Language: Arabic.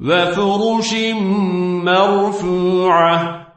وفرش مرفوعة